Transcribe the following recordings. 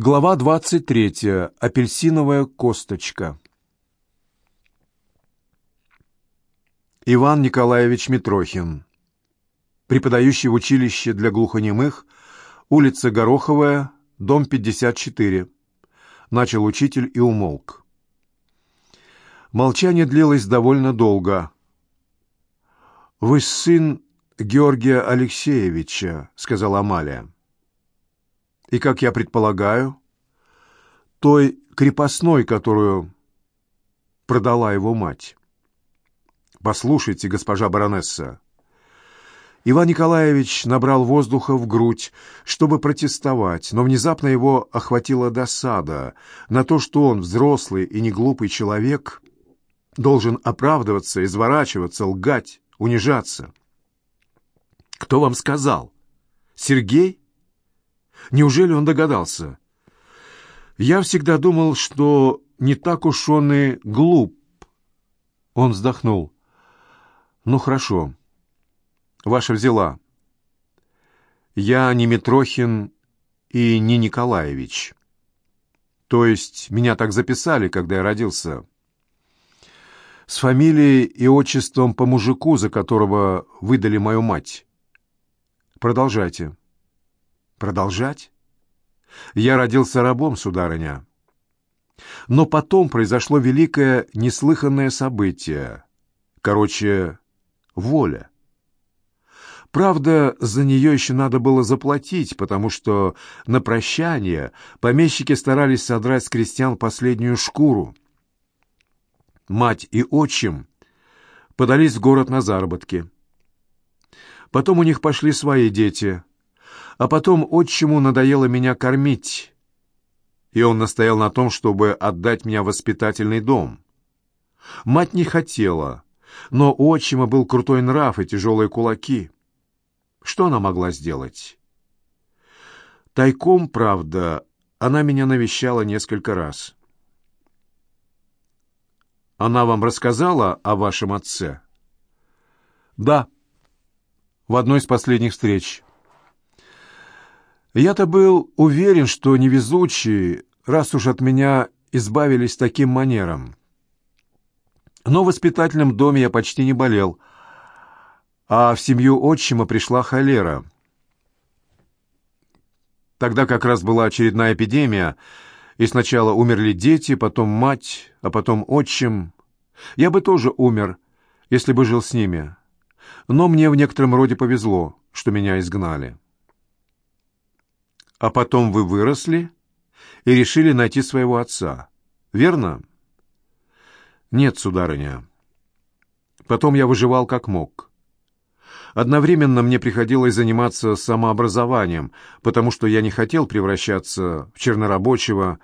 Глава 23. Апельсиновая косточка. Иван Николаевич Митрохин. Преподающий в училище для глухонемых, улица Гороховая, дом 54. Начал учитель и умолк. Молчание длилось довольно долго. «Вы сын Георгия Алексеевича», — сказала Амалия. «И, как я предполагаю, той крепостной, которую продала его мать». «Послушайте, госпожа баронесса». Иван Николаевич набрал воздуха в грудь, чтобы протестовать, но внезапно его охватила досада на то, что он, взрослый и неглупый человек, должен оправдываться, изворачиваться, лгать, унижаться. «Кто вам сказал? Сергей? Неужели он догадался?» «Я всегда думал, что не так уж он и глуп». Он вздохнул. «Ну, хорошо. Ваша взяла. Я не Митрохин и не Николаевич. То есть меня так записали, когда я родился» с фамилией и отчеством по мужику, за которого выдали мою мать. Продолжайте. Продолжать? Я родился рабом, сударыня. Но потом произошло великое неслыханное событие. Короче, воля. Правда, за нее еще надо было заплатить, потому что на прощание помещики старались содрать с крестьян последнюю шкуру — мать и отчим подались в город на заработки. Потом у них пошли свои дети, а потом отчиму надоело меня кормить, и он настоял на том, чтобы отдать меня в воспитательный дом. Мать не хотела, но у отчима был крутой нрав и тяжелые кулаки. Что она могла сделать? Тайком, правда, она меня навещала несколько раз. Она вам рассказала о вашем отце? Да. В одной из последних встреч. Я-то был уверен, что невезучие, раз уж от меня избавились таким манером. Но в воспитательном доме я почти не болел, а в семью отчима пришла холера. Тогда как раз была очередная эпидемия — и сначала умерли дети, потом мать, а потом отчим. Я бы тоже умер, если бы жил с ними. Но мне в некотором роде повезло, что меня изгнали. А потом вы выросли и решили найти своего отца, верно? Нет, сударыня. Потом я выживал как мог. Одновременно мне приходилось заниматься самообразованием, потому что я не хотел превращаться в чернорабочего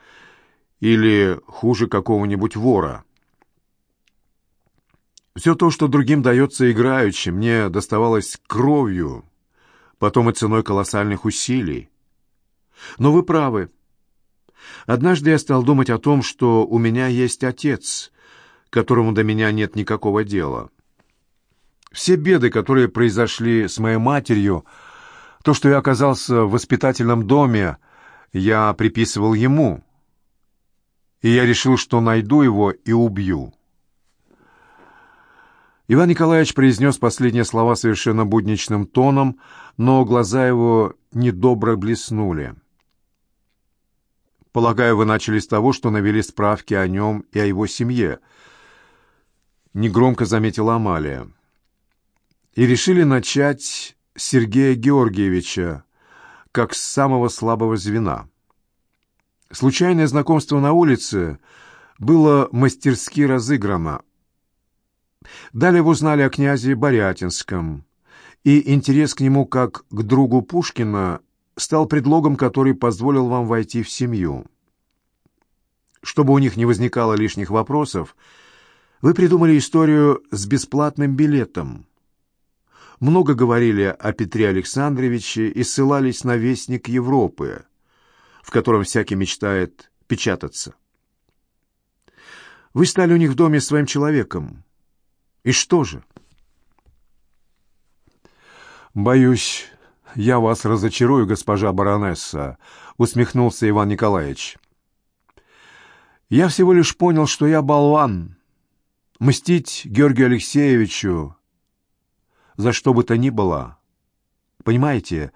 или, хуже, какого-нибудь вора. Все то, что другим дается играючи, мне доставалось кровью, потом и ценой колоссальных усилий. Но вы правы. Однажды я стал думать о том, что у меня есть отец, которому до меня нет никакого дела. Все беды, которые произошли с моей матерью, то, что я оказался в воспитательном доме, я приписывал ему. И я решил, что найду его и убью. Иван Николаевич произнес последние слова совершенно будничным тоном, но глаза его недобро блеснули. «Полагаю, вы начали с того, что навели справки о нем и о его семье», — негромко заметила Амалия и решили начать с Сергея Георгиевича, как с самого слабого звена. Случайное знакомство на улице было мастерски разыграно. Далее вы узнали о князе Борятинском, и интерес к нему как к другу Пушкина стал предлогом, который позволил вам войти в семью. Чтобы у них не возникало лишних вопросов, вы придумали историю с бесплатным билетом много говорили о Петре Александровиче и ссылались на Вестник Европы, в котором всякий мечтает печататься. Вы стали у них в доме своим человеком. И что же? Боюсь, я вас разочарую, госпожа баронесса», — усмехнулся Иван Николаевич. «Я всего лишь понял, что я болван. Мстить Георгию Алексеевичу за что бы то ни было. Понимаете,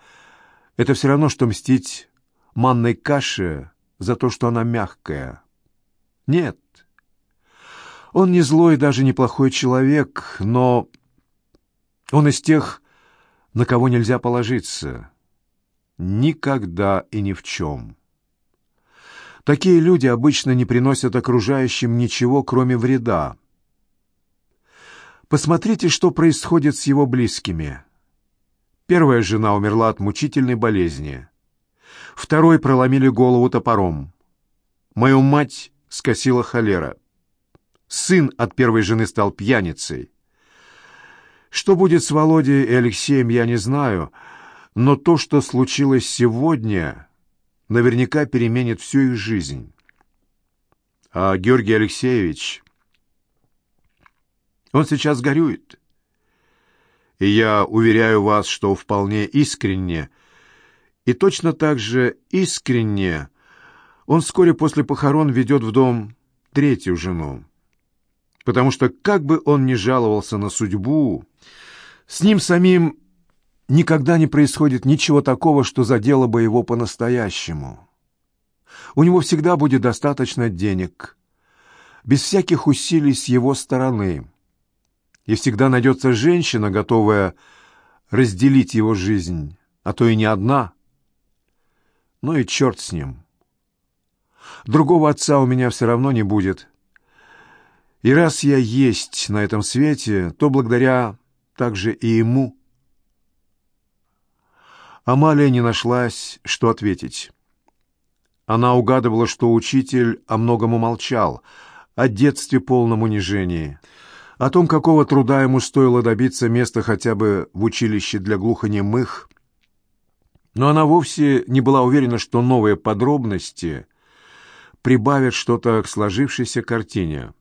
это все равно, что мстить манной каше за то, что она мягкая. Нет, он не злой даже неплохой человек, но он из тех, на кого нельзя положиться. Никогда и ни в чем. Такие люди обычно не приносят окружающим ничего, кроме вреда. Посмотрите, что происходит с его близкими. Первая жена умерла от мучительной болезни. Второй проломили голову топором. Мою мать скосила холера. Сын от первой жены стал пьяницей. Что будет с Володей и Алексеем, я не знаю, но то, что случилось сегодня, наверняка переменит всю их жизнь. А Георгий Алексеевич... Он сейчас горюет. И я уверяю вас, что вполне искренне, и точно так же искренне он вскоре после похорон ведет в дом третью жену потому что как бы он ни жаловался на судьбу, с ним самим никогда не происходит ничего такого, что задело бы его по-настоящему. У него всегда будет достаточно денег, без всяких усилий с его стороны, и всегда найдется женщина, готовая разделить его жизнь, а то и не одна. Ну и черт с ним. Другого отца у меня все равно не будет, и раз я есть на этом свете, то благодаря также и ему. Амалия не нашлась, что ответить. Она угадывала, что учитель о многом умолчал, о детстве полном унижении, о том, какого труда ему стоило добиться места хотя бы в училище для глухонемых. Но она вовсе не была уверена, что новые подробности прибавят что-то к сложившейся картине.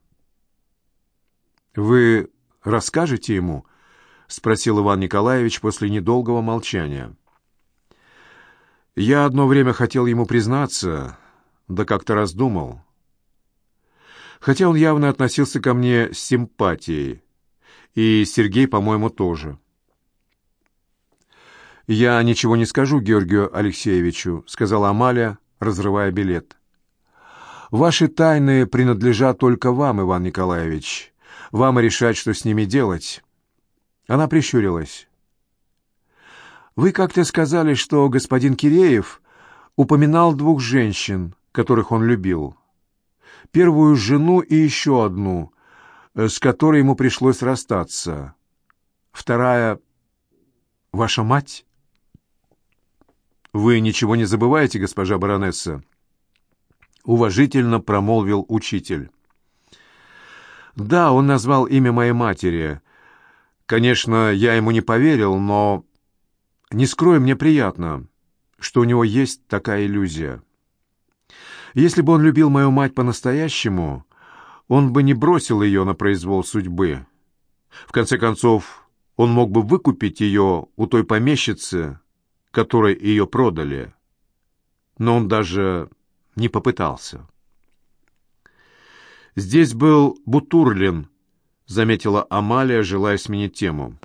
«Вы расскажете ему?» — спросил Иван Николаевич после недолгого молчания. «Я одно время хотел ему признаться, да как-то раздумал. Хотя он явно относился ко мне с симпатией, и Сергей, по-моему, тоже». «Я ничего не скажу Георгию Алексеевичу», — сказала Амалия, разрывая билет. «Ваши тайны принадлежат только вам, Иван Николаевич, вам решать, что с ними делать». Она прищурилась. «Вы как-то сказали, что господин Киреев упоминал двух женщин, которых он любил. Первую жену и еще одну, э, с которой ему пришлось расстаться. Вторая — ваша мать?» «Вы ничего не забываете, госпожа баронесса?» Уважительно промолвил учитель. Да, он назвал имя моей матери. Конечно, я ему не поверил, но... Не скрою, мне приятно, что у него есть такая иллюзия. Если бы он любил мою мать по-настоящему, он бы не бросил ее на произвол судьбы. В конце концов, он мог бы выкупить ее у той помещицы, которой ее продали. Но он даже не попытался. «Здесь был Бутурлин», — заметила Амалия, желая сменить тему.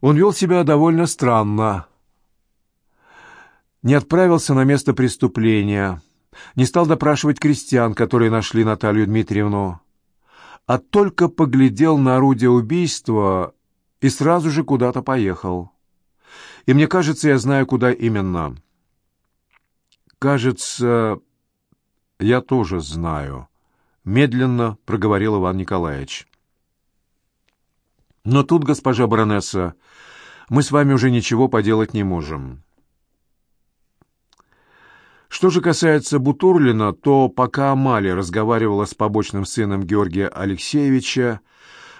Он вел себя довольно странно. Не отправился на место преступления, не стал допрашивать крестьян, которые нашли Наталью Дмитриевну, а только поглядел на орудие убийства и сразу же куда-то поехал. И мне кажется, я знаю, куда именно. Кажется, я тоже знаю медленно проговорил Иван Николаевич. Но тут, госпожа баронесса, мы с вами уже ничего поделать не можем. Что же касается Бутурлина, то пока Амалия разговаривала с побочным сыном Георгия Алексеевича,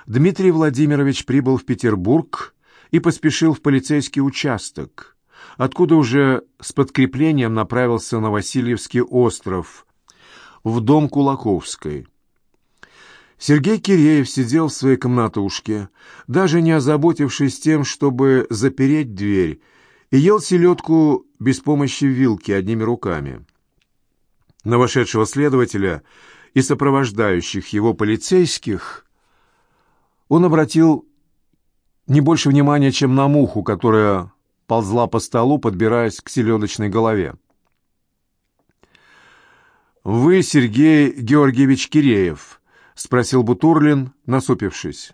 Дмитрий Владимирович прибыл в Петербург и поспешил в полицейский участок, откуда уже с подкреплением направился на Васильевский остров, в дом Кулаковской. Сергей Киреев сидел в своей комнатушке, даже не озаботившись тем, чтобы запереть дверь и ел селедку без помощи вилки одними руками. На вошедшего следователя и сопровождающих его полицейских он обратил не больше внимания, чем на муху, которая ползла по столу, подбираясь к селедочной голове. «Вы Сергей Георгиевич Киреев?» — спросил Бутурлин, насупившись.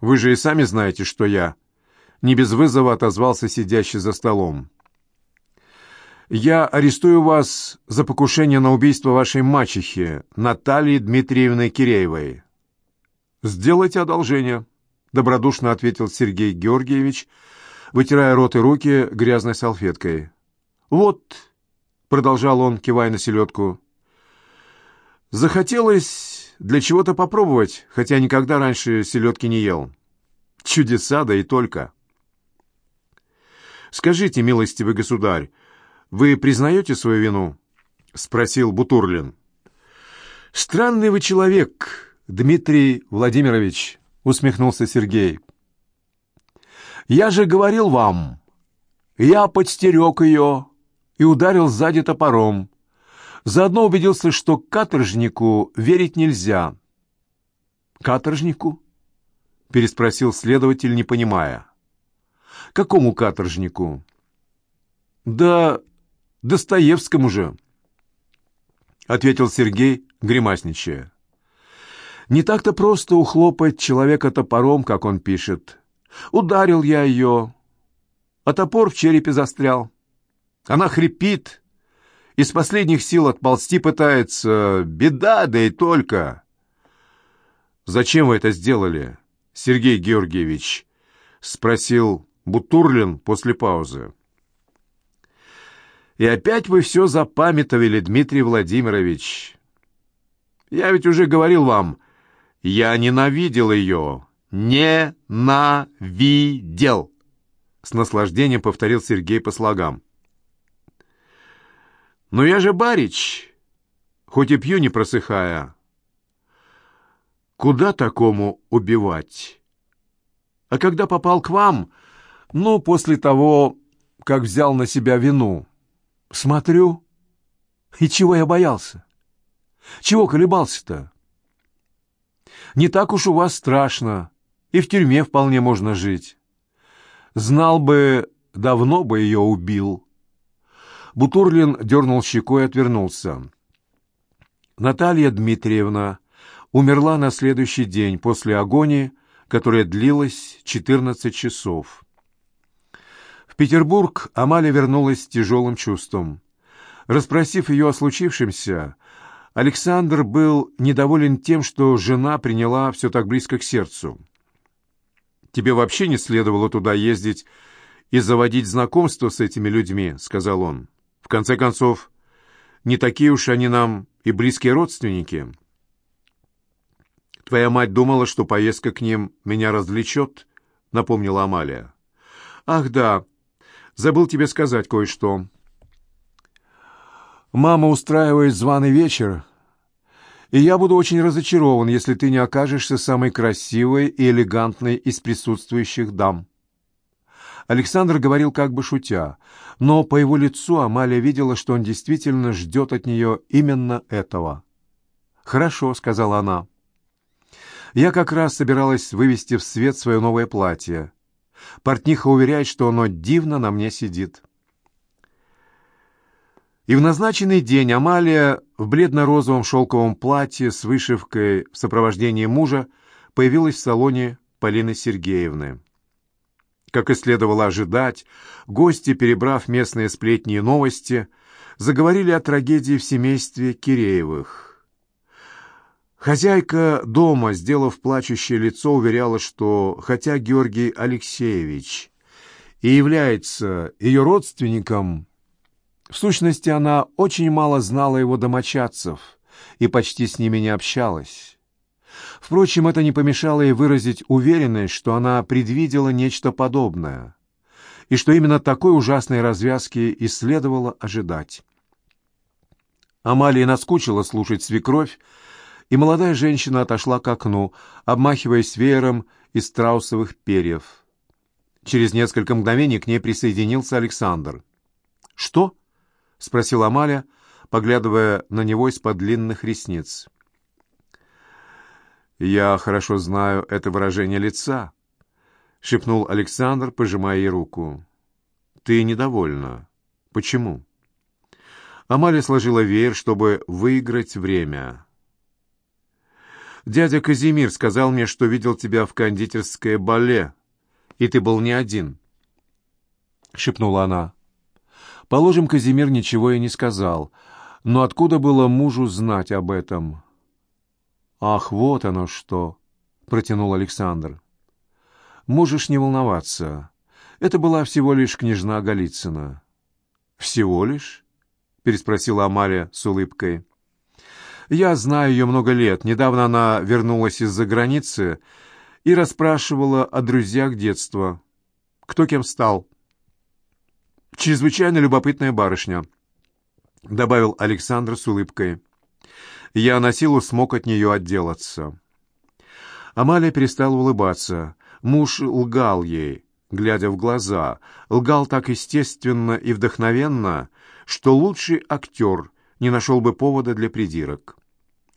«Вы же и сами знаете, что я...» — не без вызова отозвался сидящий за столом. «Я арестую вас за покушение на убийство вашей мачехи, Натальи Дмитриевны Киреевой». «Сделайте одолжение», — добродушно ответил Сергей Георгиевич, вытирая рот и руки грязной салфеткой. «Вот», — продолжал он, кивая на селедку, — «захотелось для чего-то попробовать, хотя никогда раньше селедки не ел. Чудеса, да и только». «Скажите, милостивый государь, вы признаете свою вину?» — спросил Бутурлин. «Странный вы человек, Дмитрий Владимирович», — усмехнулся Сергей. «Я же говорил вам, я подстерег ее и ударил сзади топором. Заодно убедился, что каторжнику верить нельзя». «Каторжнику?» — переспросил следователь, не понимая. Какому каторжнику? Да Достоевскому же, ответил Сергей, гримасничая. Не так-то просто ухлопать человека топором, как он пишет. Ударил я ее, а топор в черепе застрял. Она хрипит, из последних сил отползти пытается. Беда, да и только. «Зачем вы это сделали, Сергей Георгиевич?» — спросил Бутурлин после паузы. «И опять вы все запамятовали, Дмитрий Владимирович. Я ведь уже говорил вам, я ненавидел ее. Ненавидел!» С наслаждением повторил Сергей по слогам. «Но я же барич, хоть и пью не просыхая. Куда такому убивать? А когда попал к вам, ну, после того, как взял на себя вину. Смотрю, и чего я боялся? Чего колебался-то? Не так уж у вас страшно, и в тюрьме вполне можно жить. Знал бы, давно бы ее убил. Бутурлин дернул щекой и отвернулся. Наталья Дмитриевна умерла на следующий день после агонии, которая длилась 14 часов. Петербург Амалия вернулась с тяжелым чувством. Распросив ее о случившемся, Александр был недоволен тем, что жена приняла все так близко к сердцу. «Тебе вообще не следовало туда ездить и заводить знакомство с этими людьми», — сказал он. «В конце концов, не такие уж они нам и близкие родственники». «Твоя мать думала, что поездка к ним меня развлечет», — напомнила Амалия. «Ах да, Забыл тебе сказать кое-что. Мама устраивает званый вечер, и я буду очень разочарован, если ты не окажешься самой красивой и элегантной из присутствующих дам. Александр говорил как бы шутя, но по его лицу Амалия видела, что он действительно ждет от нее именно этого. «Хорошо», — сказала она. «Я как раз собиралась вывести в свет свое новое платье. Портниха уверяет, что оно дивно на мне сидит. И в назначенный день Амалия в бледно-розовом шелковом платье с вышивкой в сопровождении мужа появилась в салоне Полины Сергеевны. Как и следовало ожидать, гости, перебрав местные сплетни и новости, заговорили о трагедии в семействе Киреевых. Хозяйка дома, сделав плачущее лицо, уверяла, что хотя Георгий Алексеевич и является ее родственником, в сущности она очень мало знала его домочадцев и почти с ними не общалась. Впрочем, это не помешало ей выразить уверенность, что она предвидела нечто подобное, и что именно такой ужасной развязки и следовало ожидать. Амалии наскучило слушать свекровь, и молодая женщина отошла к окну, обмахиваясь веером из страусовых перьев. Через несколько мгновений к ней присоединился Александр. «Что?» — спросила Амаля, поглядывая на него из-под длинных ресниц. «Я хорошо знаю это выражение лица», — шепнул Александр, пожимая ей руку. «Ты недовольна. Почему?» Амалия сложила веер, чтобы выиграть время. «Дядя Казимир сказал мне, что видел тебя в кондитерской бале, и ты был не один», — шепнула она. Положим, Казимир ничего и не сказал, но откуда было мужу знать об этом? «Ах, вот оно что!» — протянул Александр. «Можешь не волноваться. Это была всего лишь княжна Голицына». «Всего лишь?» — переспросила Амалия с улыбкой. «Я знаю ее много лет. Недавно она вернулась из-за границы и расспрашивала о друзьях детства. Кто кем стал?» «Чрезвычайно любопытная барышня», — добавил Александр с улыбкой. Я на силу смог от нее отделаться. Амалия перестала улыбаться. Муж лгал ей, глядя в глаза. Лгал так естественно и вдохновенно, что лучший актер не нашел бы повода для придирок.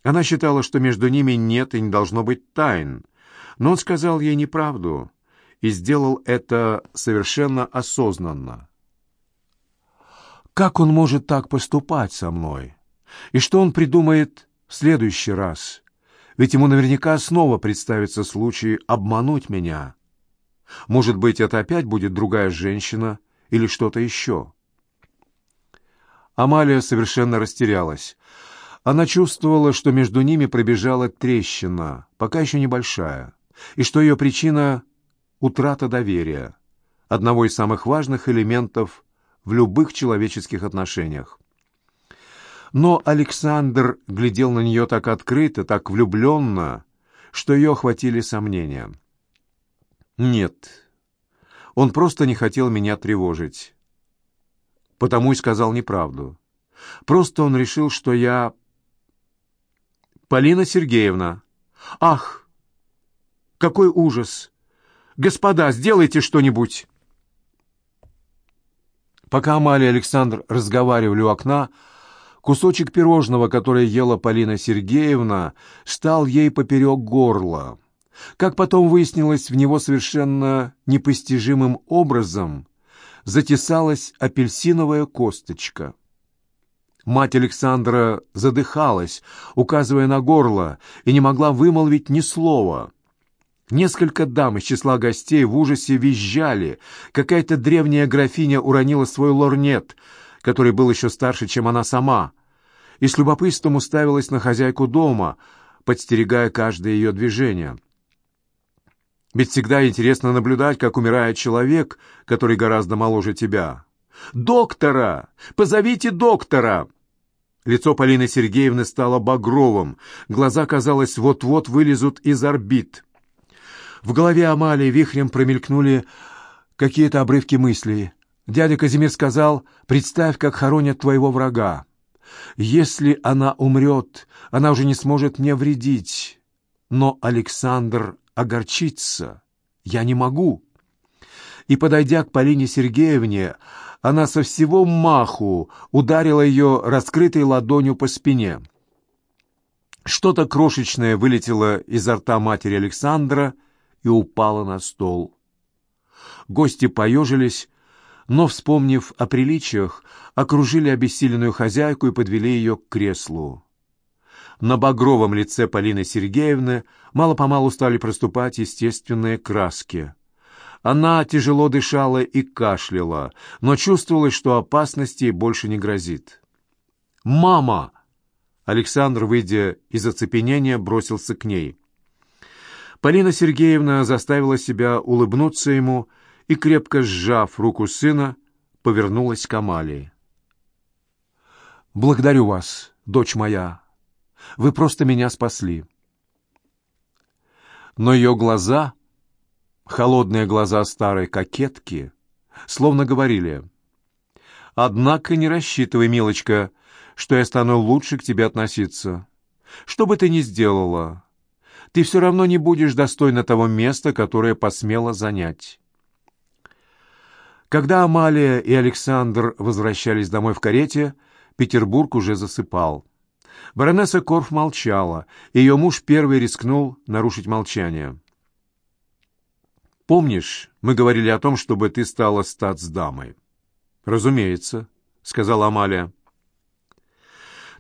Она считала, что между ними нет и не должно быть тайн, но он сказал ей неправду и сделал это совершенно осознанно. Как он может так поступать со мной? И что он придумает в следующий раз? Ведь ему наверняка снова представится случай обмануть меня. Может быть, это опять будет другая женщина или что-то еще? Амалия совершенно растерялась. Она чувствовала, что между ними пробежала трещина, пока еще небольшая, и что ее причина — утрата доверия, одного из самых важных элементов в любых человеческих отношениях. Но Александр глядел на нее так открыто, так влюбленно, что ее охватили сомнения. «Нет, он просто не хотел меня тревожить потому и сказал неправду. Просто он решил, что я... Полина Сергеевна. Ах, какой ужас! Господа, сделайте что-нибудь! Пока Амалия и Александр разговаривали у окна, кусочек пирожного, которое ела Полина Сергеевна, стал ей поперек горла. Как потом выяснилось, в него совершенно непостижимым образом затесалась апельсиновая косточка. Мать Александра задыхалась, указывая на горло, и не могла вымолвить ни слова. Несколько дам из числа гостей в ужасе визжали. Какая-то древняя графиня уронила свой лорнет, который был еще старше, чем она сама, и с любопытством уставилась на хозяйку дома, подстерегая каждое ее движение. Ведь всегда интересно наблюдать, как умирает человек, который гораздо моложе тебя. «Доктора! Позовите доктора!» Лицо Полины Сергеевны стало багровым, глаза, казалось, вот-вот вылезут из орбит. В голове Амалии вихрем промелькнули какие-то обрывки мыслей. Дядя Казимир сказал, «Представь, как хоронят твоего врага. Если она умрет, она уже не сможет мне вредить». Но Александр огорчиться я не могу. И, подойдя к Полине Сергеевне, она со всего маху ударила ее раскрытой ладонью по спине. Что-то крошечное вылетело изо рта матери Александра и упало на стол. Гости поежились, но, вспомнив о приличиях, окружили обессиленную хозяйку и подвели ее к креслу. На багровом лице Полины Сергеевны мало-помалу стали проступать естественные краски. Она тяжело дышала и кашляла, но чувствовала, что опасности больше не грозит. «Мама!» Александр, выйдя из оцепенения, бросился к ней. Полина Сергеевна заставила себя улыбнуться ему и, крепко сжав руку сына, повернулась к Амалии. «Благодарю вас, дочь моя», вы просто меня спасли». Но ее глаза, холодные глаза старой кокетки, словно говорили, «Однако не рассчитывай, милочка, что я стану лучше к тебе относиться. Что бы ты ни сделала, ты все равно не будешь достойна того места, которое посмела занять». Когда Амалия и Александр возвращались домой в карете, Петербург уже засыпал. Баронесса Корф молчала, ее муж первый рискнул нарушить молчание. «Помнишь, мы говорили о том, чтобы ты стала статсдамой?» «Разумеется», — сказала Амалия.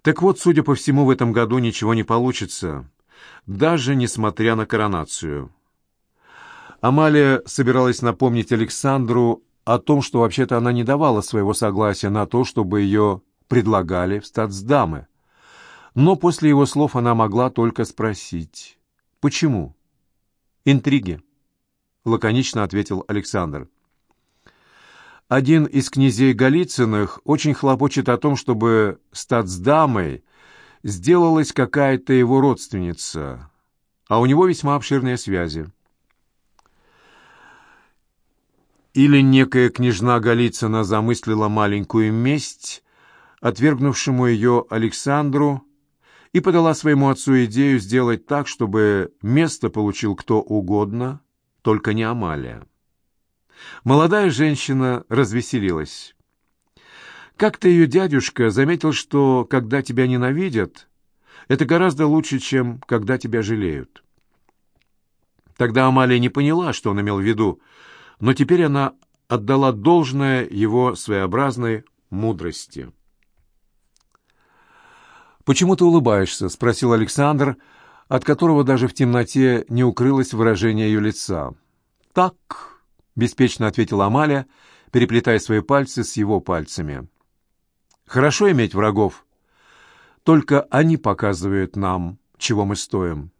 «Так вот, судя по всему, в этом году ничего не получится, даже несмотря на коронацию». Амалия собиралась напомнить Александру о том, что вообще-то она не давала своего согласия на то, чтобы ее предлагали в статсдамы. Но после его слов она могла только спросить «Почему?» «Интриги», — лаконично ответил Александр. Один из князей Голицыных очень хлопочет о том, чтобы статсдамой сделалась какая-то его родственница, а у него весьма обширные связи. Или некая княжна Голицына замыслила маленькую месть, отвергнувшему ее Александру, и подала своему отцу идею сделать так, чтобы место получил кто угодно, только не Амалия. Молодая женщина развеселилась. Как-то ее дядюшка заметил, что когда тебя ненавидят, это гораздо лучше, чем когда тебя жалеют. Тогда Амалия не поняла, что он имел в виду, но теперь она отдала должное его своеобразной мудрости. «Почему ты улыбаешься?» — спросил Александр, от которого даже в темноте не укрылось выражение ее лица. «Так», — беспечно ответила Амалия, переплетая свои пальцы с его пальцами. «Хорошо иметь врагов. Только они показывают нам, чего мы стоим».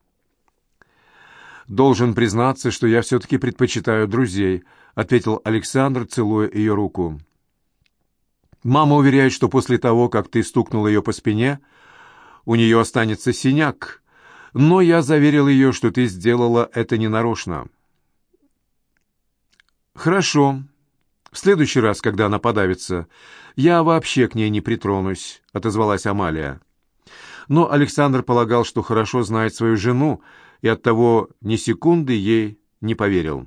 «Должен признаться, что я все-таки предпочитаю друзей», — ответил Александр, целуя ее руку. «Мама уверяет, что после того, как ты стукнул ее по спине, у нее останется синяк, но я заверил ее, что ты сделала это ненарочно». «Хорошо. В следующий раз, когда она подавится, я вообще к ней не притронусь», — отозвалась Амалия. Но Александр полагал, что хорошо знает свою жену, и оттого ни секунды ей не поверил.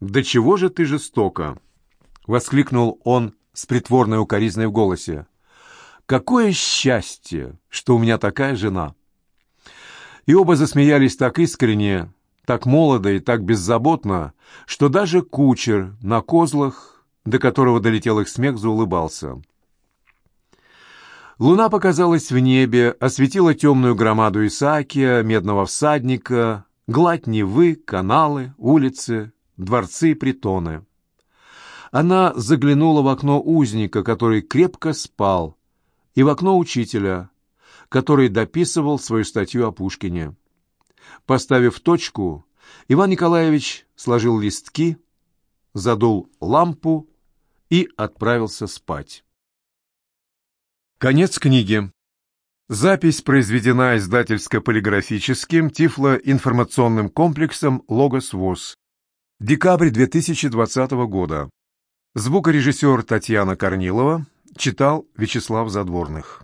«Да чего же ты жестоко!» — воскликнул он с притворной укоризной в голосе. «Какое счастье, что у меня такая жена!» И оба засмеялись так искренне, так молодо и так беззаботно, что даже кучер на козлах, до которого долетел их смех, заулыбался. Луна показалась в небе, осветила темную громаду Исаакия, медного всадника, гладь Невы, каналы, улицы, дворцы и притоны. Она заглянула в окно узника, который крепко спал, и в окно учителя, который дописывал свою статью о Пушкине. Поставив точку, Иван Николаевич сложил листки, задул лампу и отправился спать. Конец книги. Запись произведена издательско-полиграфическим тифлоинформационным комплексом «Логос ВОЗ». Декабрь 2020 года. Звукорежиссер Татьяна Корнилова читал Вячеслав Задворных.